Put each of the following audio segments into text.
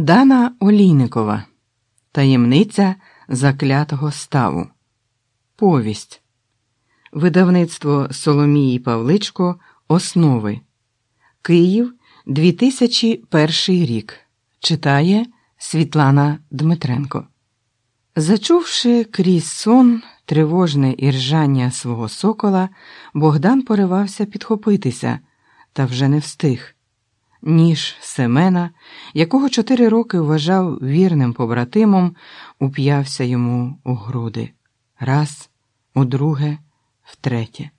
Дана Олійникова Таємниця заклятого ставу. Повість. Видавництво Соломії Павличко. Основи. Київ 2001 рік. Читає Світлана Дмитренко. Зачувши крізь сон тривожне іржання свого сокола, Богдан поривався підхопитися, та вже не встиг. Ніж Семена, якого чотири роки вважав вірним побратимом, уп'явся йому у груди раз, удруге, втретє.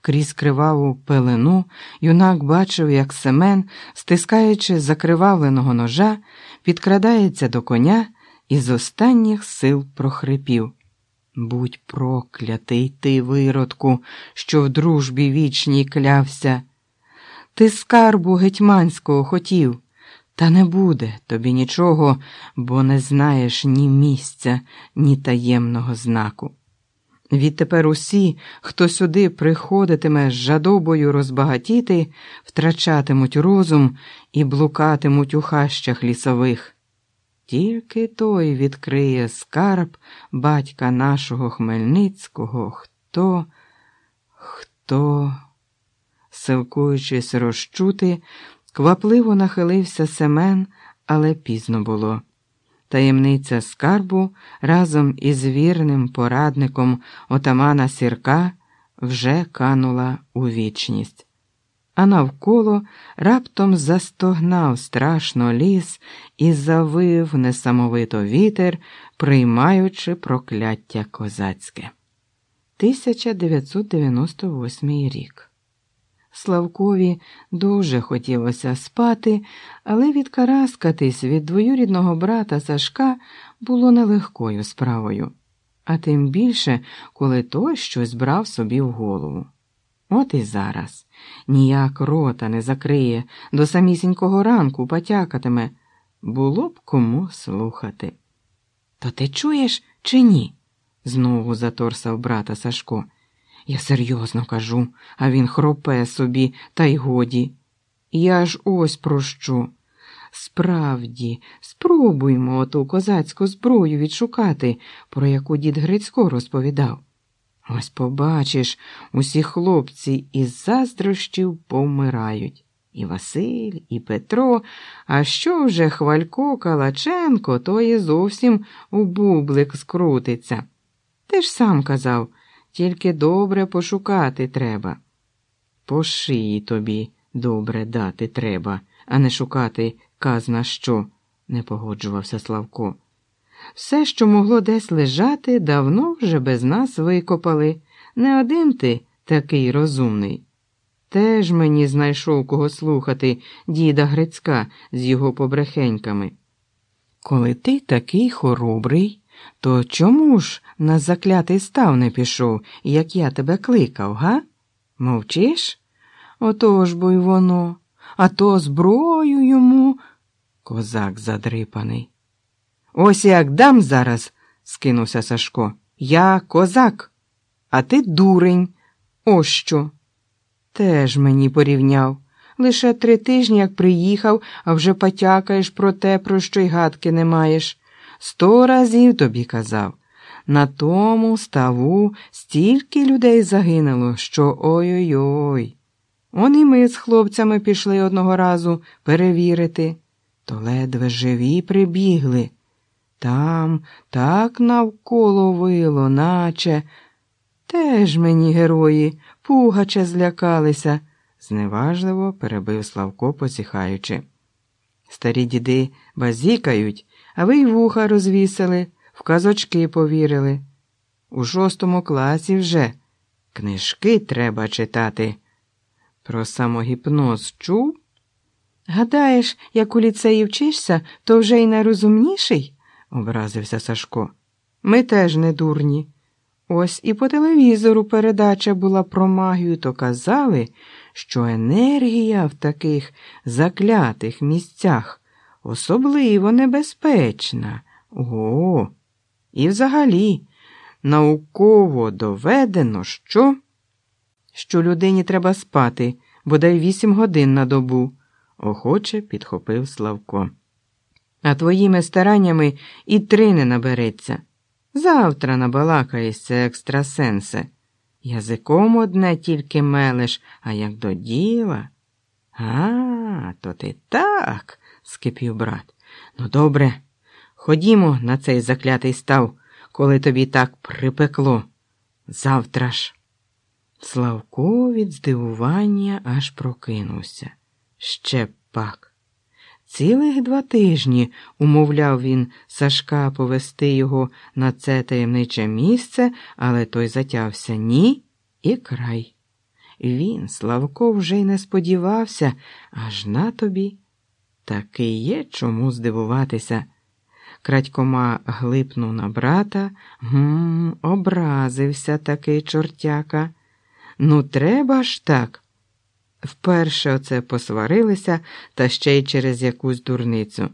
Крізь криваву пелену, юнак бачив, як Семен, стискаючи закривавленого ножа, підкрадається до коня і з останніх сил прохрипів. Будь проклятий ти, виродку, що в дружбі вічній клявся. Ти скарбу гетьманського хотів, та не буде тобі нічого, бо не знаєш ні місця, ні таємного знаку. Відтепер усі, хто сюди приходитиме з жадобою розбагатіти, втрачатимуть розум і блукатимуть у хащах лісових. Тільки той відкриє скарб батька нашого Хмельницького, хто, хто силкуючись розчути, квапливо нахилився Семен, але пізно було. Таємниця скарбу разом із вірним порадником отамана Сірка вже канула у вічність. А навколо раптом застогнав страшно ліс і завив несамовито вітер, приймаючи прокляття козацьке. 1998 рік. Славкові дуже хотілося спати, але відкараскатись від двоюрідного брата Сашка було нелегкою справою, а тим більше, коли той щось брав собі в голову. От і зараз ніяк рота не закриє, до самісінького ранку потякатиме, було б кому слухати. То ти чуєш чи ні? знову заторсав брата Сашко. Я серйозно кажу, а він хропе собі, та й годі. Я ж ось про що. Справді, спробуймо оту козацьку зброю відшукати, про яку дід Грицько розповідав. Ось побачиш, усі хлопці із заздрощів повмирають. І Василь, і Петро, а що вже Хвалько Калаченко, то є зовсім у бублик скрутиться. Ти ж сам казав. Тільки добре пошукати треба. По шиї тобі добре дати треба, а не шукати казна що, не погоджувався Славко. Все, що могло десь лежати, давно вже без нас викопали. Не один ти такий розумний. Теж мені знайшов кого слухати діда Грицька з його побрехеньками. Коли ти такий хоробрий, то чому ж на заклятий став не пішов, як я тебе кликав, га? Мовчиш? Отож бо й воно, а то зброю йому. Козак задрипаний. Ось як дам зараз, скинувся Сашко. Я козак, а ти дурень. Ось що. Теж мені порівняв. Лише три тижні, як приїхав, а вже потякаєш про те, про що й гадки не маєш. Сто разів тобі казав. На тому ставу стільки людей загинуло, що ой-ой-ой. Он і ми з хлопцями пішли одного разу перевірити, то ледве живі прибігли. Там так навколо вило, наче. Теж мені герої, пугаче злякалися, зневажливо перебив Славко, посіхаючи. Старі діди базікають, а ви й вуха розвісили, в казочки повірили. У шостому класі вже книжки треба читати. Про самогіпноз чув? Гадаєш, як у ліцеї вчишся, то вже й найрозумніший, образився Сашко. Ми теж не дурні. Ось і по телевізору передача була про магію, то казали, що енергія в таких заклятих місцях особливо небезпечна. О, і взагалі науково доведено, що що людині треба спати, бодай вісім годин на добу, охоче підхопив Славко. а твоїми стараннями і три не набереться. Завтра набалакаєшся, екстрасенсе. Язиком одне тільки мелеш, а як до діла. А, то ти так, скипів брат. Ну, добре, ходімо на цей заклятий став, коли тобі так припекло. Завтра ж. Славко від здивування аж прокинувся. Ще пак. Цілих два тижні умовляв він Сашка повести його на це таємниче місце, але той затявся ні і край. Він, Славко, вже й не сподівався, аж на тобі. Таки є чому здивуватися. Крадькома глипнув на брата, гм, образився такий чортяка. Ну, треба ж так. Вперше оце посварилися та ще й через якусь дурницю.